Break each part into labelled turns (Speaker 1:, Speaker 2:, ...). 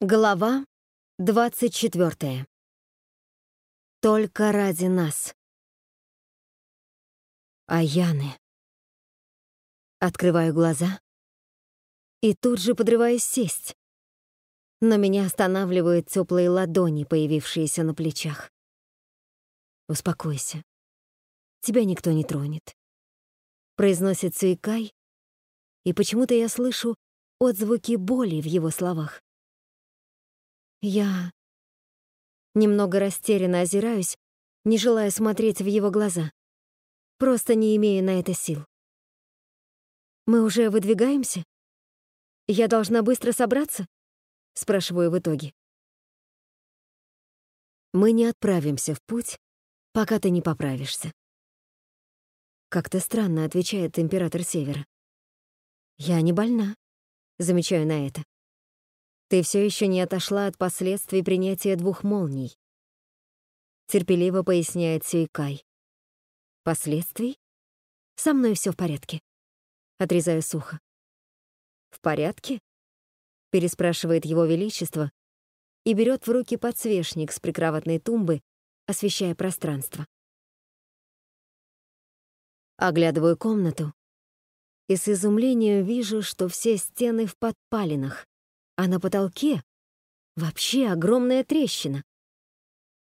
Speaker 1: Глава 24. Только ради нас. Аяны. Открываю глаза и тут же подрываюсь сесть. Но меня останавливают теплые ладони, появившиеся на плечах. «Успокойся. Тебя никто не тронет», — произносит Суикай, и почему-то я слышу отзвуки боли в его словах. Я немного растерянно озираюсь, не желая смотреть в его глаза. Просто не имею на это сил. «Мы уже выдвигаемся? Я должна быстро собраться?» — спрашиваю в итоге. «Мы не отправимся в путь, пока ты не поправишься». Как-то странно отвечает император Севера. «Я не больна», — замечаю на это. Ты все еще не отошла от последствий принятия двух молний. Терпеливо поясняет Сюйкай. Последствий? Со мной все в порядке. Отрезаю сухо. В порядке? Переспрашивает его величество и берет в руки подсвечник с прикроватной тумбы, освещая пространство. Оглядываю комнату и с изумлением вижу, что все стены в подпалинах, а на потолке вообще огромная трещина.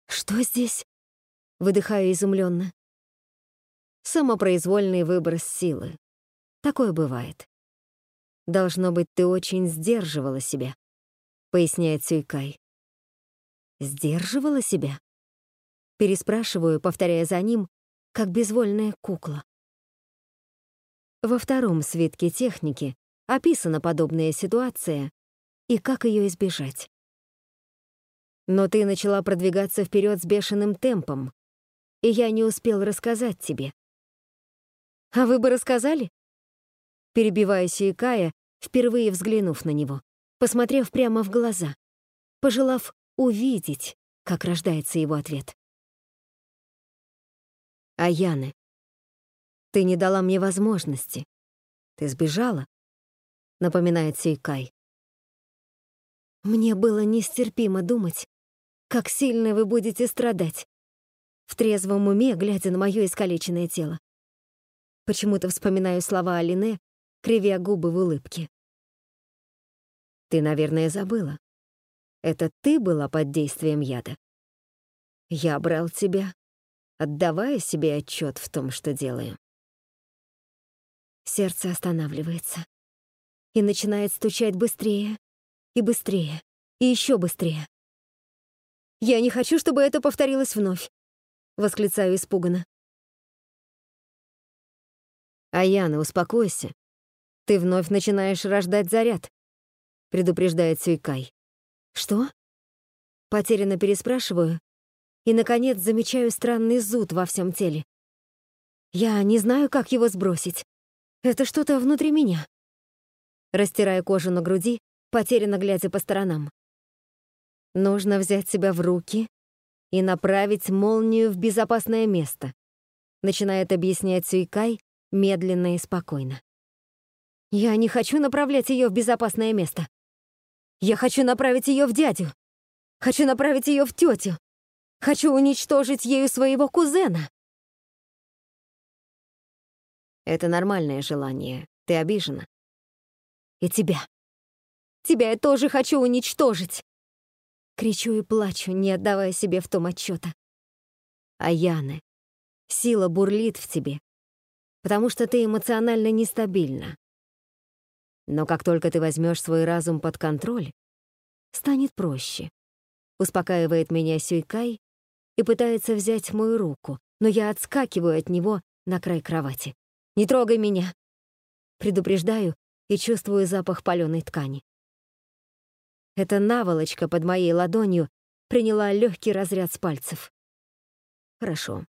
Speaker 1: «Что здесь?» — выдыхаю изумленно. Самопроизвольный выброс силы. Такое бывает. Должно быть, ты очень сдерживала себя, поясняет Сюйкай. Сдерживала себя? Переспрашиваю, повторяя за ним, как безвольная кукла. Во втором свитке техники описана подобная ситуация, и как ее избежать. Но ты начала продвигаться вперед с бешеным темпом, и я не успел рассказать тебе. А вы бы рассказали? Перебивая Сиекая, впервые взглянув на него, посмотрев прямо в глаза, пожелав увидеть, как рождается его ответ. Аяны, ты не дала мне возможности. Ты сбежала, напоминает Сейкай. Мне было нестерпимо думать, как сильно вы будете страдать, в трезвом уме, глядя на мое искалеченное тело. Почему-то вспоминаю слова Алине, кривя губы в улыбке. Ты, наверное, забыла. Это ты была под действием яда. Я брал тебя, отдавая себе отчет в том, что делаю. Сердце останавливается и начинает стучать быстрее, и быстрее, и еще быстрее. «Я не хочу, чтобы это повторилось вновь», — восклицаю испуганно. «Аяна, успокойся. Ты вновь начинаешь рождать заряд», — предупреждает Сюйкай. «Что?» Потерянно переспрашиваю и, наконец, замечаю странный зуд во всем теле. Я не знаю, как его сбросить. Это что-то внутри меня. Растирая кожу на груди, потерянно глядя по сторонам. Нужно взять себя в руки и направить молнию в безопасное место, начинает объяснять Сюйкай медленно и спокойно. Я не хочу направлять ее в безопасное место. Я хочу направить ее в дядю. Хочу направить ее в тетю. Хочу уничтожить ею своего кузена. Это нормальное желание. Ты обижена. И тебя. Тебя я тоже хочу уничтожить!» Кричу и плачу, не отдавая себе в том отчета. Аяны, сила бурлит в тебе, потому что ты эмоционально нестабильна. Но как только ты возьмешь свой разум под контроль, станет проще. Успокаивает меня Сюйкай и пытается взять мою руку, но я отскакиваю от него на край кровати. «Не трогай меня!» Предупреждаю и чувствую запах паленой ткани. Эта наволочка под моей ладонью приняла легкий разряд с пальцев. Хорошо.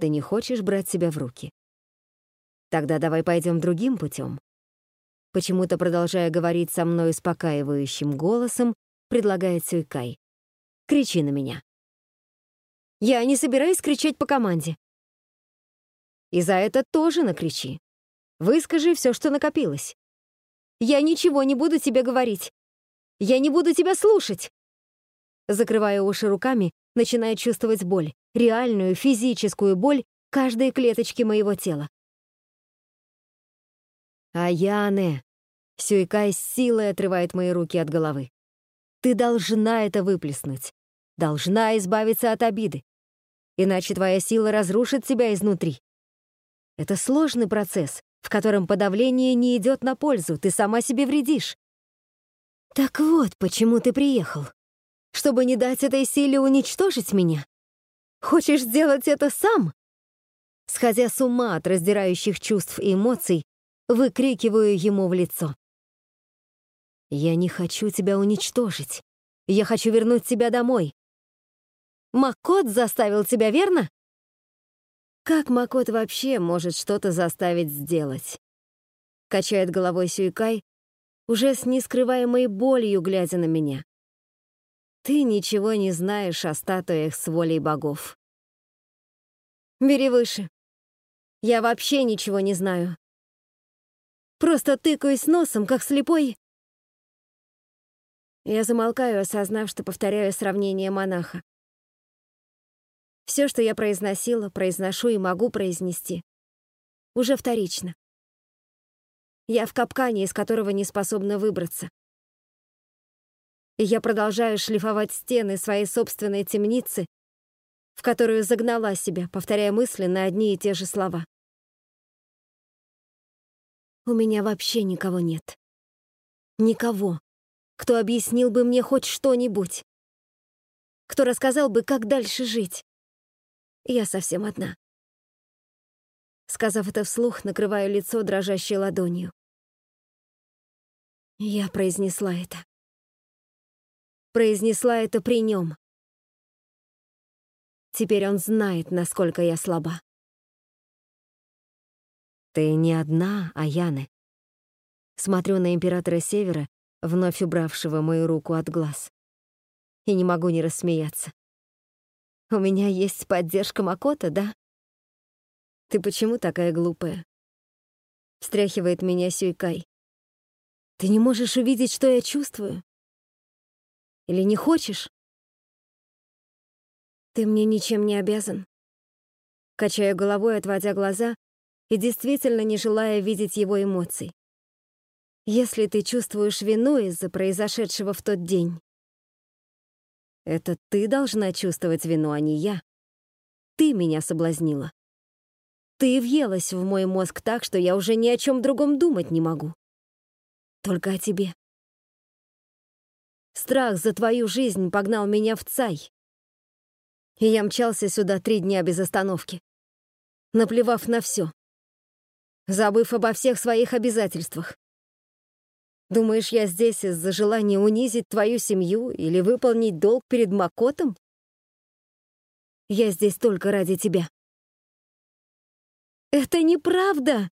Speaker 1: Ты не хочешь брать себя в руки? Тогда давай пойдем другим путем. Почему-то, продолжая говорить со мной успокаивающим голосом, предлагает Сюйкай. Кричи на меня. Я не собираюсь кричать по команде. И за это тоже накричи. Выскажи все, что накопилось. Я ничего не буду тебе говорить. Я не буду тебя слушать!» Закрывая уши руками, начиная чувствовать боль, реальную физическую боль каждой клеточки моего тела. «Аяне!» — Сюйкай с силой отрывает мои руки от головы. «Ты должна это выплеснуть. Должна избавиться от обиды. Иначе твоя сила разрушит тебя изнутри. Это сложный процесс, в котором подавление не идет на пользу, ты сама себе вредишь. Так вот, почему ты приехал. Чтобы не дать этой силе уничтожить меня? Хочешь сделать это сам? Сходя с ума от раздирающих чувств и эмоций, выкрикиваю ему в лицо. «Я не хочу тебя уничтожить. Я хочу вернуть тебя домой. Макот заставил тебя, верно?» Как Макот вообще может что-то заставить сделать? Качает головой Сюйкай, уже с нескрываемой болью глядя на меня. Ты ничего не знаешь о статуях с волей богов. Бери выше. Я вообще ничего не знаю. Просто тыкаюсь носом, как слепой. Я замолкаю, осознав, что повторяю сравнение монаха. Все, что я произносила, произношу и могу произнести, уже вторично. Я в капкане, из которого не способна выбраться. И я продолжаю шлифовать стены своей собственной темницы, в которую загнала себя, повторяя мысли на одни и те же слова. У меня вообще никого нет. Никого, кто объяснил бы мне хоть что-нибудь. Кто рассказал бы, как дальше жить. Я совсем одна. Сказав это вслух, накрываю лицо дрожащей ладонью. Я произнесла это. Произнесла это при нем. Теперь он знает, насколько я слаба. Ты не одна, Аяны. Смотрю на императора Севера, вновь убравшего мою руку от глаз. И не могу не рассмеяться. У меня есть поддержка Макота, да? Ты почему такая глупая? Встряхивает меня Сюйкай. Ты не можешь увидеть, что я чувствую? Или не хочешь? Ты мне ничем не обязан. Качаю головой, отводя глаза и действительно не желая видеть его эмоций. Если ты чувствуешь вину из-за произошедшего в тот день, это ты должна чувствовать вину, а не я. Ты меня соблазнила. Ты въелась в мой мозг так, что я уже ни о чем другом думать не могу. Только о тебе. Страх за твою жизнь погнал меня в цай. И я мчался сюда три дня без остановки, наплевав на все, забыв обо всех своих обязательствах. Думаешь, я здесь из-за желания унизить твою семью или выполнить долг перед Макотом? Я здесь только ради тебя. Это неправда!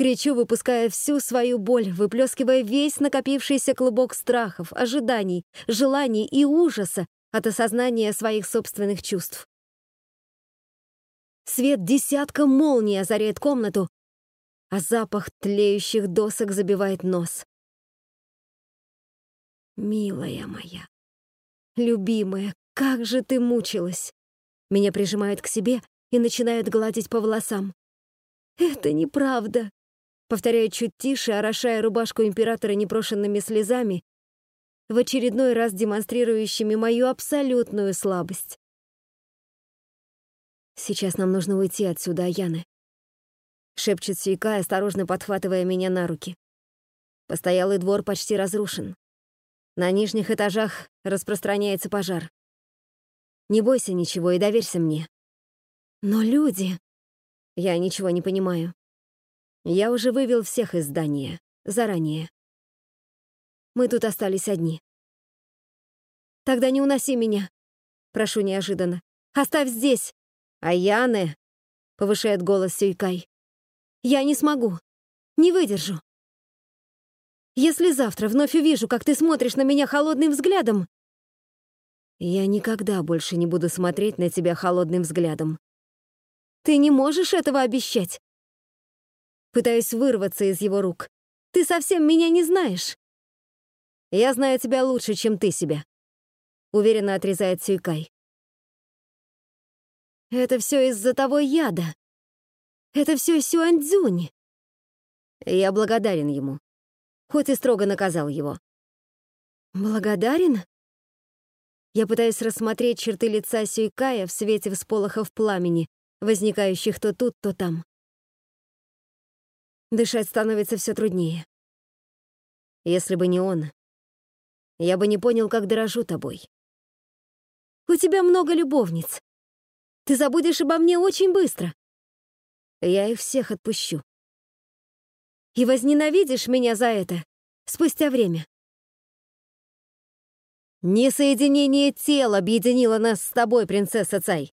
Speaker 1: Кричу, выпуская всю свою боль, выплескивая весь накопившийся клубок страхов, ожиданий, желаний и ужаса от осознания своих собственных чувств. Свет десятка молний озаряет комнату, а запах тлеющих досок забивает нос. Милая моя, любимая, как же ты мучилась. Меня прижимают к себе и начинают гладить по волосам. Это неправда. Повторяю чуть тише, орошая рубашку императора непрошенными слезами, в очередной раз демонстрирующими мою абсолютную слабость. «Сейчас нам нужно уйти отсюда, Аяны», — шепчет Сюйка, осторожно подхватывая меня на руки. Постоялый двор почти разрушен. На нижних этажах распространяется пожар. Не бойся ничего и доверься мне. Но люди... Я ничего не понимаю. Я уже вывел всех из здания. Заранее. Мы тут остались одни. Тогда не уноси меня. Прошу неожиданно. Оставь здесь. А Яны... Повышает голос Сюйкай. Я не смогу. Не выдержу. Если завтра вновь увижу, как ты смотришь на меня холодным взглядом...» «Я никогда больше не буду смотреть на тебя холодным взглядом. Ты не можешь этого обещать?» Пытаюсь вырваться из его рук. «Ты совсем меня не знаешь!» Я знаю тебя лучше, чем ты себя», — уверенно отрезает Сюйкай. «Это все из-за того яда. Это все Сюаньцзюнь». Я благодарен ему, хоть и строго наказал его. «Благодарен?» Я пытаюсь рассмотреть черты лица Сюйкая в свете всполохов пламени, возникающих то тут, то там. Дышать становится все труднее. Если бы не он, я бы не понял, как дорожу тобой. У тебя много любовниц. Ты забудешь обо мне очень быстро. Я их всех отпущу. И возненавидишь меня за это спустя время. «Не соединение тел объединило нас с тобой, принцесса Цай!»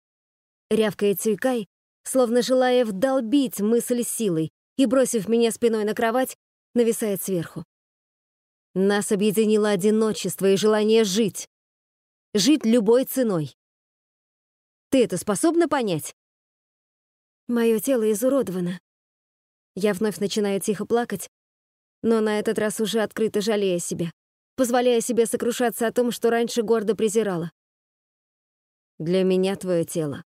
Speaker 1: Рявкает Цюйкай, словно желая вдолбить мысль силой, и, бросив меня спиной на кровать, нависает сверху. Нас объединило одиночество и желание жить. Жить любой ценой. Ты это способна понять? Мое тело изуродовано. Я вновь начинаю тихо плакать, но на этот раз уже открыто жалея себя позволяя себе сокрушаться о том, что раньше гордо презирала. Для меня твое тело.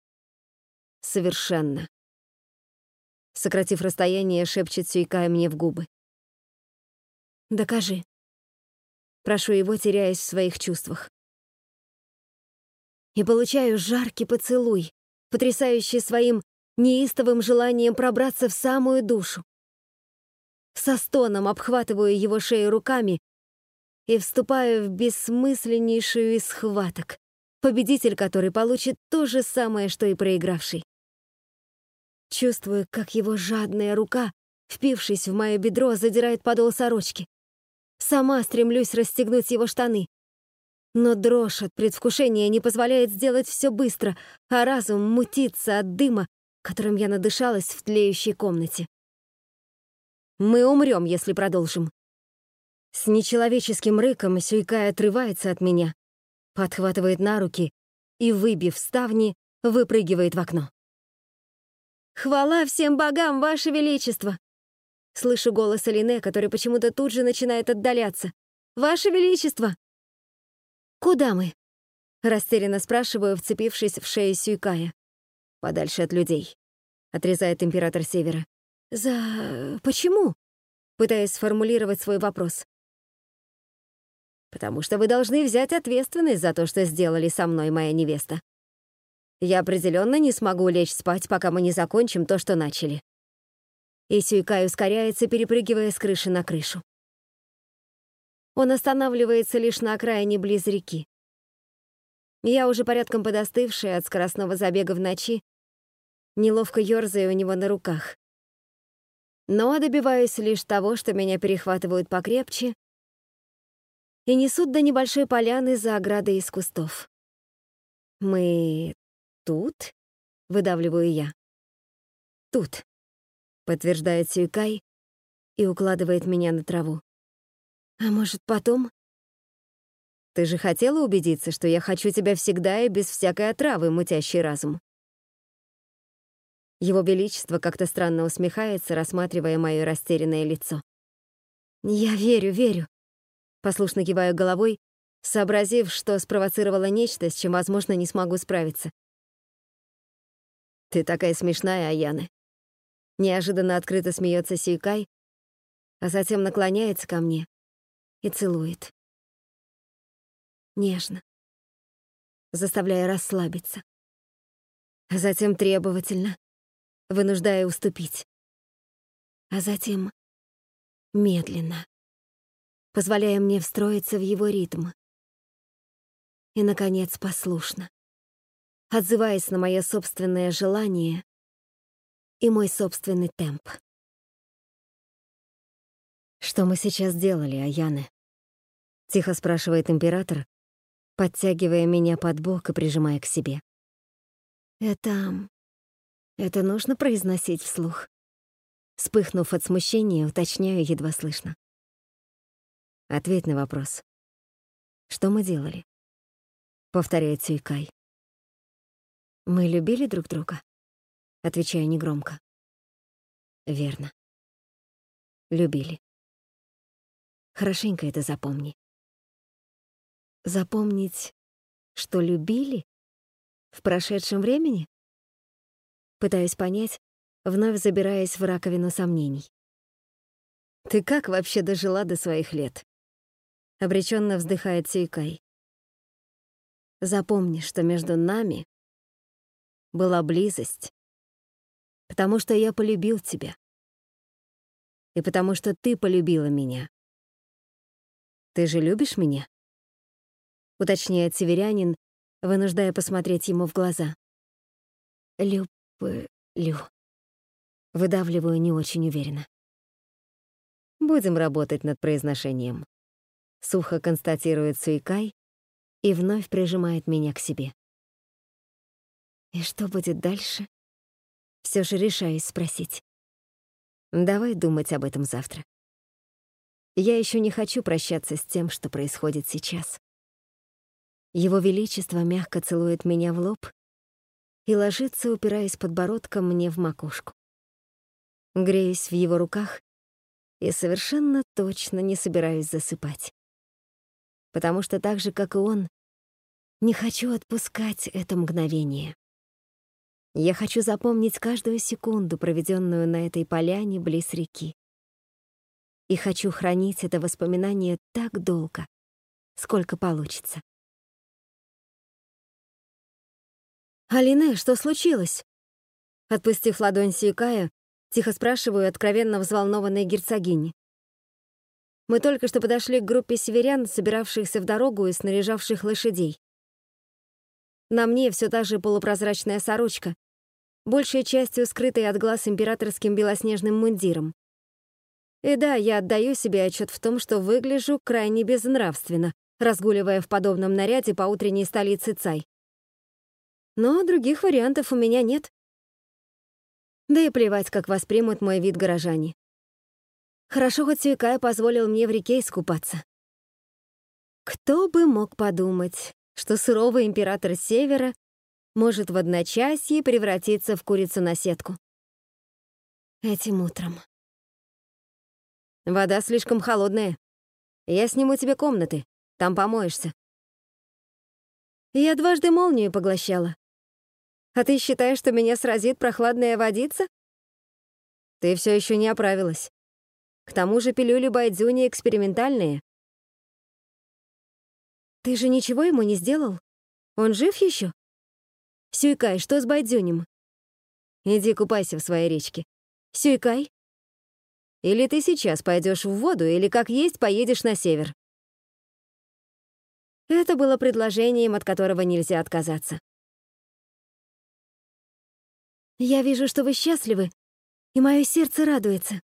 Speaker 1: Совершенно. Сократив расстояние, шепчет Сюйкая мне в губы. «Докажи». Прошу его, теряясь в своих чувствах. И получаю жаркий поцелуй, потрясающий своим неистовым желанием пробраться в самую душу. Со стоном обхватываю его шею руками и вступаю в бессмысленнейшую из схваток, победитель который получит то же самое, что и проигравший. Чувствую, как его жадная рука, впившись в мое бедро, задирает подол сорочки. Сама стремлюсь расстегнуть его штаны. Но дрожь от предвкушения не позволяет сделать все быстро, а разум мутится от дыма, которым я надышалась в тлеющей комнате. Мы умрем, если продолжим. С нечеловеческим рыком Сюйкай отрывается от меня, подхватывает на руки и, выбив ставни, выпрыгивает в окно. «Хвала всем богам, Ваше Величество!» Слышу голос Алине, который почему-то тут же начинает отдаляться. «Ваше Величество!» «Куда мы?» Растерянно спрашиваю, вцепившись в шею Сюйкая. «Подальше от людей», — отрезает император Севера. «За... почему?» Пытаясь сформулировать свой вопрос потому что вы должны взять ответственность за то, что сделали со мной моя невеста. Я определенно не смогу лечь спать, пока мы не закончим то, что начали. И Сюйкай ускоряется, перепрыгивая с крыши на крышу. Он останавливается лишь на окраине близ реки. Я уже порядком подостывшая от скоростного забега в ночи, неловко ёрзая у него на руках. Но добиваюсь лишь того, что меня перехватывают покрепче и несут до небольшой поляны за оградой из кустов. «Мы тут?» — выдавливаю я. «Тут», — подтверждает Сюйкай и укладывает меня на траву. «А может, потом?» «Ты же хотела убедиться, что я хочу тебя всегда и без всякой отравы, мутящий разум?» Его Величество как-то странно усмехается, рассматривая мое растерянное лицо. «Я верю, верю. Послушно киваю головой, сообразив, что спровоцировала нечто, с чем, возможно, не смогу справиться. «Ты такая смешная, Аяны». Неожиданно открыто смеется Сюйкай, а затем наклоняется ко мне и целует. Нежно, заставляя расслабиться. А затем требовательно, вынуждая уступить. А затем медленно позволяя мне встроиться в его ритм. И, наконец, послушно, отзываясь на мое собственное желание и мой собственный темп. «Что мы сейчас делали, Аяны?» — тихо спрашивает император, подтягивая меня под бок и прижимая к себе. «Это... это нужно произносить вслух?» Вспыхнув от смущения, уточняю едва слышно. Ответь на вопрос. Что мы делали? Повторяет Сюйкай. Мы любили друг друга? Отвечаю негромко. Верно. Любили. Хорошенько это запомни. Запомнить, что любили? В прошедшем времени? Пытаюсь понять, вновь забираясь в раковину сомнений. «Ты как вообще дожила до своих лет?» Обреченно вздыхает Сейкай. «Запомни, что между нами была близость, потому что я полюбил тебя. И потому что ты полюбила меня. Ты же любишь меня?» Уточняет северянин, вынуждая посмотреть ему в глаза. «Люблю». Выдавливаю не очень уверенно. Будем работать над произношением. Сухо констатирует Суикай и вновь прижимает меня к себе. И что будет дальше? Все же решаюсь спросить. Давай думать об этом завтра. Я еще не хочу прощаться с тем, что происходит сейчас. Его Величество мягко целует меня в лоб и ложится, упираясь подбородком мне в макушку. Греюсь в его руках и совершенно точно не собираюсь засыпать. Потому что так же, как и он, не хочу отпускать это мгновение. Я хочу запомнить каждую секунду, проведенную на этой поляне близ реки. И хочу хранить это воспоминание так долго, сколько получится. «Алине, что случилось?» Отпустив ладонь Сюикая, Тихо спрашиваю откровенно взволнованной герцогини. Мы только что подошли к группе северян, собиравшихся в дорогу и снаряжавших лошадей. На мне все та же полупрозрачная сорочка, большей частью скрытая от глаз императорским белоснежным мундиром. И да, я отдаю себе отчет в том, что выгляжу крайне безнравственно, разгуливая в подобном наряде по утренней столице Цай. Но других вариантов у меня нет. Да и плевать, как воспримут мой вид горожане. Хорошо, хоть Сюикай позволил мне в реке искупаться. Кто бы мог подумать, что суровый император Севера может в одночасье превратиться в курицу на сетку. Этим утром. Вода слишком холодная. Я сниму тебе комнаты, там помоешься. Я дважды молнию поглощала. А ты считаешь, что меня сразит прохладная водица? Ты все еще не оправилась. К тому же пилюли Байдзюни экспериментальные. Ты же ничего ему не сделал? Он жив еще? Сюйкай, что с Байдзюнем? Иди купайся в своей речке. Сюйкай? Или ты сейчас пойдешь в воду, или как есть поедешь на север. Это было предложением, от которого нельзя отказаться. Я вижу, что вы счастливы, и мое сердце радуется.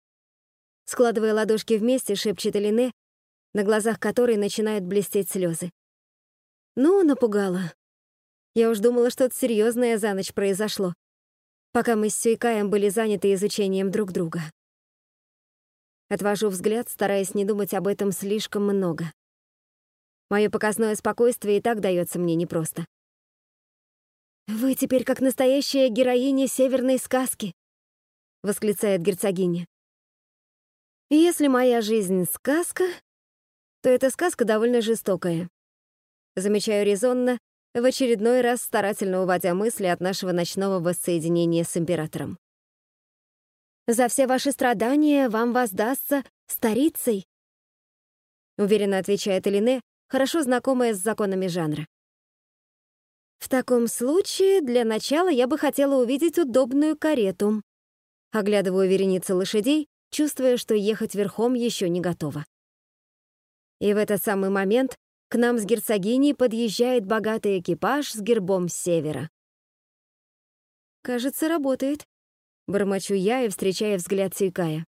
Speaker 1: Складывая ладошки вместе, шепчет Элине, на глазах которой начинают блестеть слезы. Ну, напугала. Я уж думала, что-то серьезное за ночь произошло, пока мы с Сюйкаем были заняты изучением друг друга. Отвожу взгляд, стараясь не думать об этом слишком много. Мое показное спокойствие и так дается мне непросто. «Вы теперь как настоящая героиня северной сказки», — восклицает герцогиня. «Если моя жизнь — сказка, то эта сказка довольно жестокая». Замечаю резонно, в очередной раз старательно уводя мысли от нашего ночного воссоединения с императором. «За все ваши страдания вам воздастся старицей», — уверенно отвечает Элине, хорошо знакомая с законами жанра. В таком случае, для начала я бы хотела увидеть удобную карету. Оглядываю вереницу лошадей, чувствуя, что ехать верхом еще не готова. И в этот самый момент к нам с герцогиней подъезжает богатый экипаж с гербом севера. «Кажется, работает», — бормочу я и встречая взгляд Сюйкая.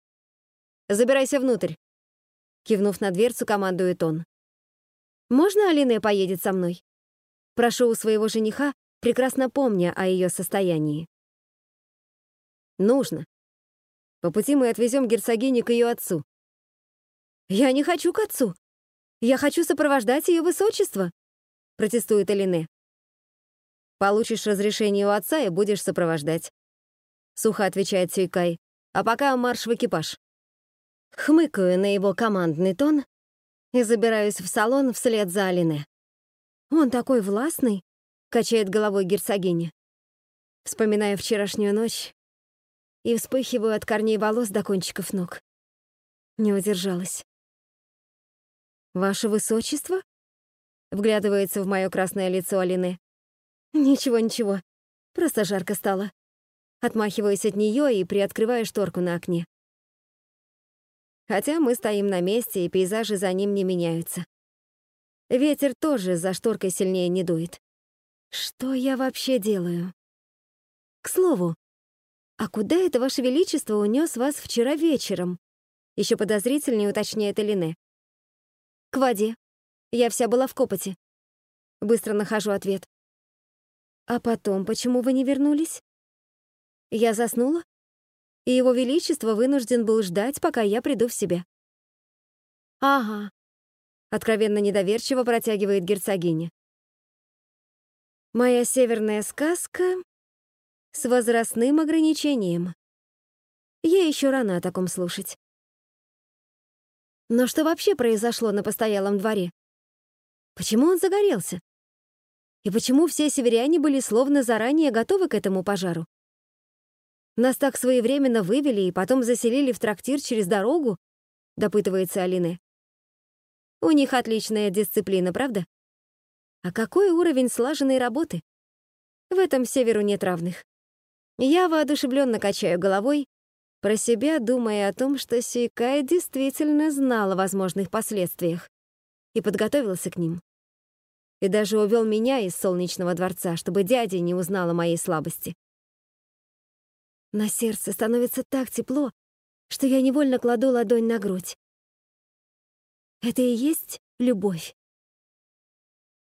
Speaker 1: «Забирайся внутрь», — кивнув на дверцу, командует он. «Можно Алина поедет со мной?» Прошу у своего жениха, прекрасно помня о ее состоянии. Нужно. По пути мы отвезем герцогиню к ее отцу. Я не хочу к отцу. Я хочу сопровождать ее высочество, протестует Элине. Получишь разрешение у отца и будешь сопровождать. Сухо отвечает Сюйкай. А пока марш в экипаж. Хмыкаю на его командный тон и забираюсь в салон вслед за Алине. «Он такой властный!» — качает головой герцогиня. Вспоминаю вчерашнюю ночь и вспыхиваю от корней волос до кончиков ног. Не удержалась. «Ваше высочество?» — вглядывается в мое красное лицо Алины. «Ничего, ничего, просто жарко стало». Отмахиваюсь от нее и приоткрываю шторку на окне. Хотя мы стоим на месте, и пейзажи за ним не меняются. Ветер тоже за шторкой сильнее не дует. Что я вообще делаю? К слову, а куда это, Ваше Величество, унес вас вчера вечером? Еще подозрительнее уточняет Элине. К воде. Я вся была в копоте. Быстро нахожу ответ. А потом, почему вы не вернулись? Я заснула, и его величество вынужден был ждать, пока я приду в себя. Ага, Откровенно недоверчиво протягивает герцогиня. Моя северная сказка с возрастным ограничением. Ей еще рано о таком слушать. Но что вообще произошло на постоялом дворе? Почему он загорелся? И почему все северяне были словно заранее готовы к этому пожару? Нас так своевременно вывели и потом заселили в трактир через дорогу, допытывается Алине. У них отличная дисциплина, правда? А какой уровень слаженной работы? В этом северу нет равных. Я воодушевленно качаю головой, про себя думая о том, что Сикай действительно знал о возможных последствиях и подготовился к ним. И даже увел меня из солнечного дворца, чтобы дядя не узнал о моей слабости. На сердце становится так тепло, что я невольно кладу ладонь на грудь. Это и есть любовь.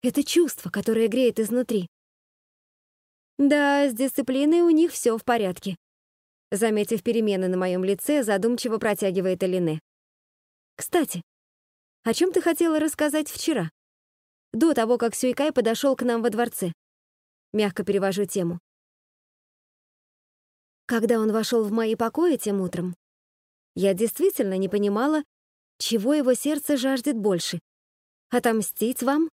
Speaker 1: Это чувство, которое греет изнутри. Да, с дисциплиной у них все в порядке. Заметив перемены на моем лице, задумчиво протягивает Элине. Кстати, о чем ты хотела рассказать вчера? До того, как Сюйкай подошел к нам во дворце. Мягко перевожу тему. Когда он вошел в мои покои тем утром, я действительно не понимала, чего его сердце жаждет больше? Отомстить вам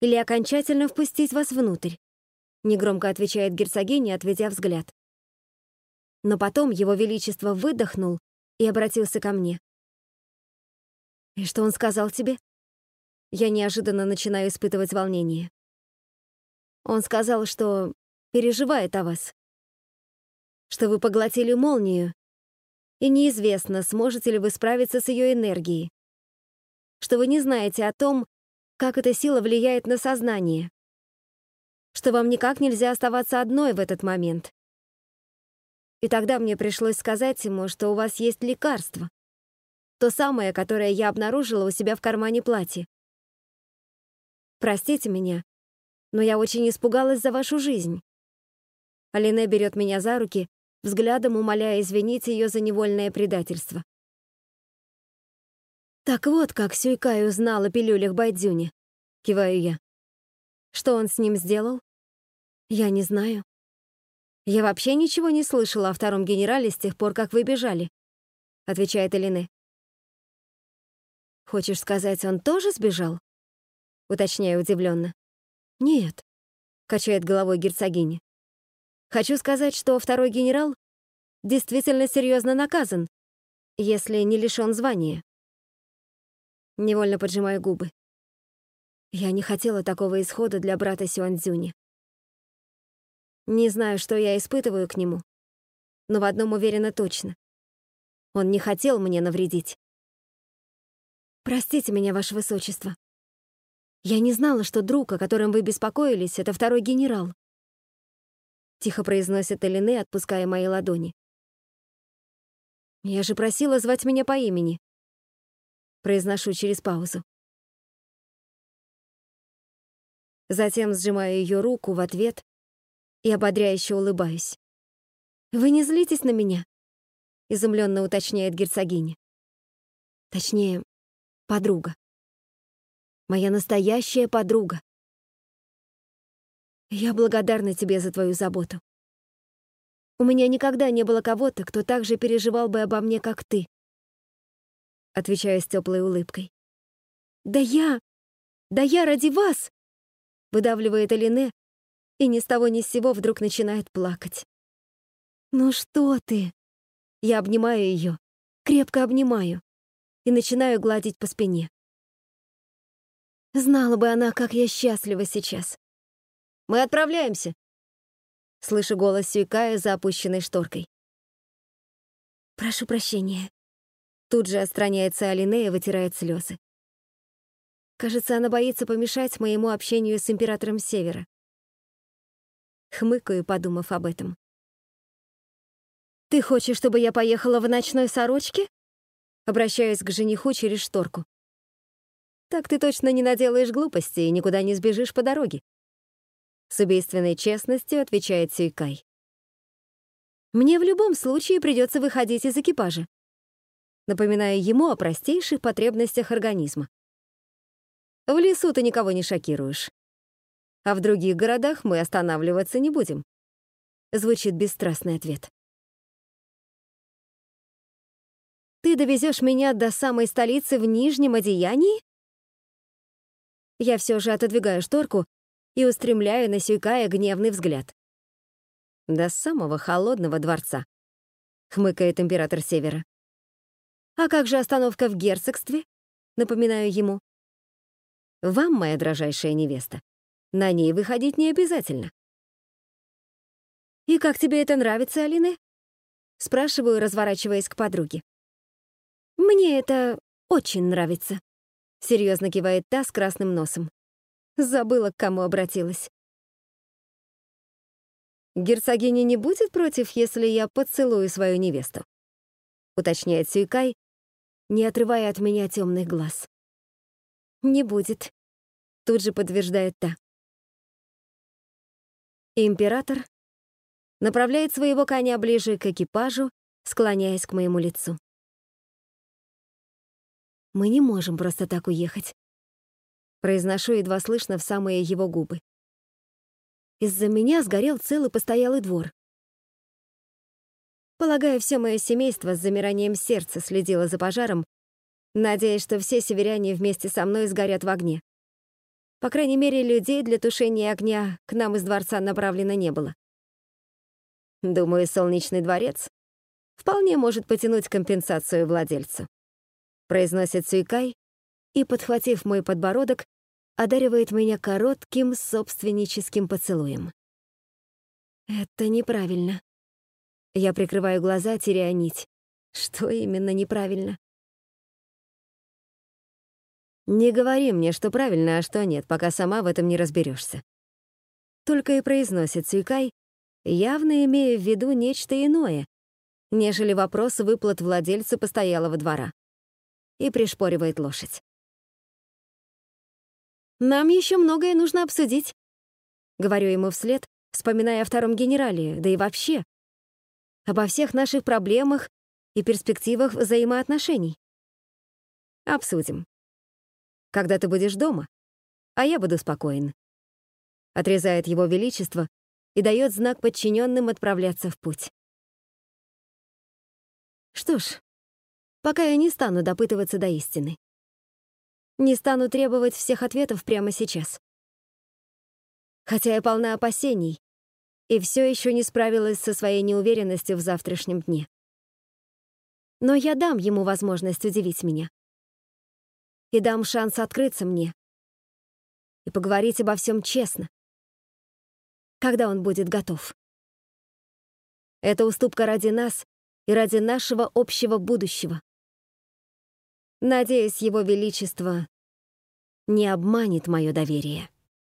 Speaker 1: или окончательно впустить вас внутрь? Негромко отвечает герцогиня, отведя взгляд. Но потом его величество выдохнул и обратился ко мне. «И что он сказал тебе?» Я неожиданно начинаю испытывать волнение. Он сказал, что переживает о вас, что вы поглотили молнию и неизвестно, сможете ли вы справиться с ее энергией, что вы не знаете о том, как эта сила влияет на сознание, что вам никак нельзя оставаться одной в этот момент. И тогда мне пришлось сказать ему, что у вас есть лекарство, то самое, которое я обнаружила у себя в кармане платья. Простите меня, но я очень испугалась за вашу жизнь. Алине берет меня за руки взглядом умоляя извинить ее за невольное предательство. «Так вот, как Сюйкай узнал о пилюлях Байдзюни», — киваю я. «Что он с ним сделал?» «Я не знаю. Я вообще ничего не слышала о втором генерале с тех пор, как вы бежали», — отвечает Элине. «Хочешь сказать, он тоже сбежал?» — уточняю удивленно. «Нет», — качает головой герцогиня. Хочу сказать, что второй генерал действительно серьезно наказан, если не лишён звания. Невольно поджимаю губы. Я не хотела такого исхода для брата Сюаньцзюни. Не знаю, что я испытываю к нему, но в одном уверена точно. Он не хотел мне навредить. Простите меня, Ваше Высочество. Я не знала, что друг, о котором вы беспокоились, это второй генерал. Тихо произносит Элине, отпуская мои ладони. «Я же просила звать меня по имени». Произношу через паузу. Затем сжимаю ее руку в ответ и ободряюще улыбаюсь. «Вы не злитесь на меня?» — изумленно уточняет герцогиня. Точнее, подруга. Моя настоящая подруга. Я благодарна тебе за твою заботу. У меня никогда не было кого-то, кто так же переживал бы обо мне, как ты. Отвечаю с теплой улыбкой. Да я... Да я ради вас! выдавливает Элине и ни с того ни с сего вдруг начинает плакать. «Ну что ты?» Я обнимаю ее, крепко обнимаю и начинаю гладить по спине. Знала бы она, как я счастлива сейчас. «Мы отправляемся!» Слышу голос Сюйкая за опущенной шторкой. «Прошу прощения». Тут же отстраняется Алинея, вытирает слезы. Кажется, она боится помешать моему общению с императором Севера. Хмыкаю, подумав об этом. «Ты хочешь, чтобы я поехала в ночной сорочке?» Обращаюсь к жениху через шторку. «Так ты точно не наделаешь глупостей и никуда не сбежишь по дороге». С убийственной честностью отвечает Сюйкай. «Мне в любом случае придется выходить из экипажа», напоминая ему о простейших потребностях организма. В лесу ты никого не шокируешь. А в других городах мы останавливаться не будем. Звучит бесстрастный ответ. Ты довезешь меня до самой столицы в нижнем одеянии? Я все же отодвигаю шторку и устремляю на Сюйкая гневный взгляд. До самого холодного дворца, хмыкает император Севера. А как же остановка в герцогстве? Напоминаю ему. Вам, моя дрожайшая невеста, на ней выходить не обязательно. «И как тебе это нравится, Алины?» Спрашиваю, разворачиваясь к подруге. «Мне это очень нравится», — серьезно кивает та с красным носом. Забыла, к кому обратилась. «Герцогиня не будет против, если я поцелую свою невесту?» — уточняет Сюйкай, не отрывая от меня темных глаз. «Не будет», — тут же подтверждает та. Император направляет своего коня ближе к экипажу, склоняясь к моему лицу. Мы не можем просто так уехать. Произношу едва слышно в самые его губы. Из-за меня сгорел целый постоялый двор. Полагаю, все мое семейство с замиранием сердца следило за пожаром, надеясь, что все северяне вместе со мной сгорят в огне. По крайней мере, людей для тушения огня к нам из дворца направлено не было. Думаю, солнечный дворец вполне может потянуть компенсацию владельцу произносит Суикай и, подхватив мой подбородок, одаривает меня коротким собственническим поцелуем. Это неправильно. Я прикрываю глаза, теряя нить. Что именно неправильно? Не говори мне, что правильно, а что нет, пока сама в этом не разберешься. Только и произносит Сюйкай, явно имея в виду нечто иное, нежели вопрос выплат владельцу постоялого двора и пришпоривает лошадь. «Нам еще многое нужно обсудить», — говорю ему вслед, вспоминая о втором генерале, да и вообще, обо всех наших проблемах и перспективах взаимоотношений. Обсудим. Когда ты будешь дома, а я буду спокоен. Отрезает его величество и дает знак подчиненным отправляться в путь. Что ж, пока я не стану допытываться до истины. Не стану требовать всех ответов прямо сейчас. Хотя я полна опасений и все еще не справилась со своей неуверенностью в завтрашнем дне. Но я дам ему возможность удивить меня. И дам шанс открыться мне. И поговорить обо всем честно. Когда он будет готов. Это уступка ради нас и ради нашего общего будущего. Надеюсь, Его Величество не обманет мое доверие.